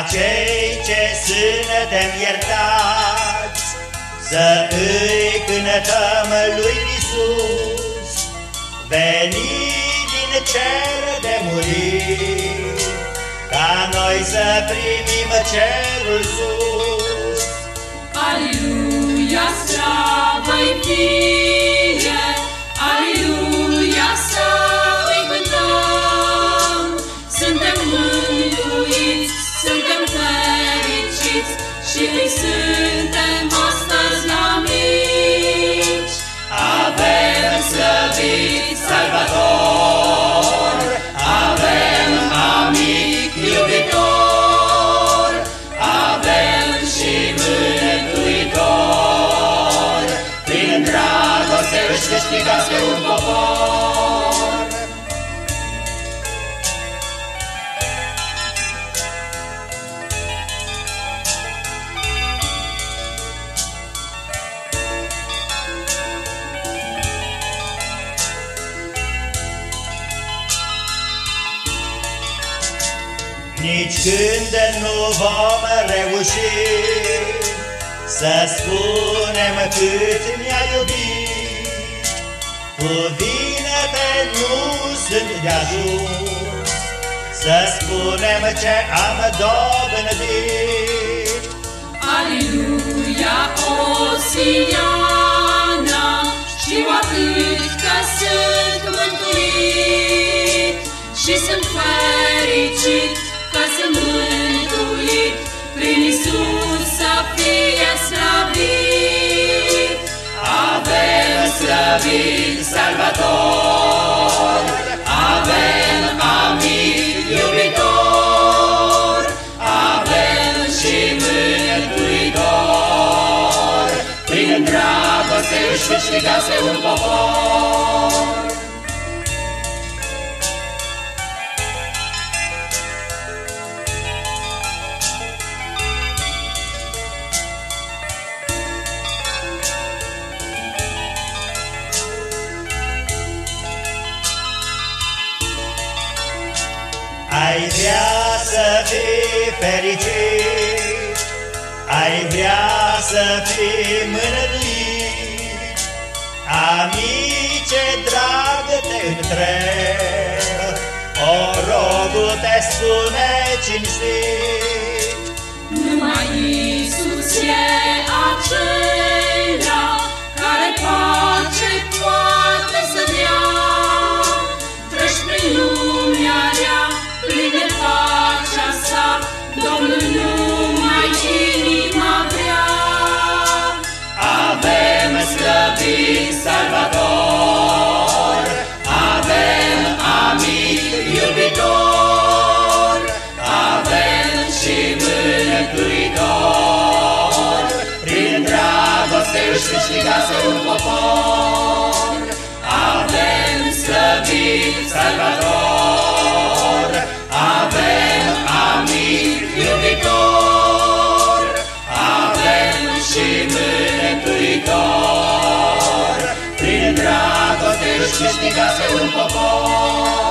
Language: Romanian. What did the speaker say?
Ca cei ce suntem iertați Să îi cântăm lui Isus Veni din cer de murit Ca noi să primim cerul sus. Aleluia, slavă-i și îi suntem astăzi la mici. Avem slăvit Salvator Avem amic iubitor Avem și mântuitor Prin dragoste își câștigați pe un Nici când nu vom reuși Să spunem cât ne-a iubit. Cuvinte nu sunt de ajuns Să spunem ce am dobândit. Aleluia, Osiana, știu atât că sunt mântuit și sunt fericit că sunt mântuit prin Isus să fie slăvit. Avem slăvit Salvator Avem amic iubitor Avem și mântuitor Prin dragoste își câștigase un popor Ai vrea să fii fericit, ai vrea să fii mânăduit, Amice drag te întreb, o rogul te spune cinstit. Numai Isus e acela dragoste își câștigase un popor. Avem slăvit Salvator, avem amic iubitor, avem și mântuitor. Prin dragoste își câștigase un popor.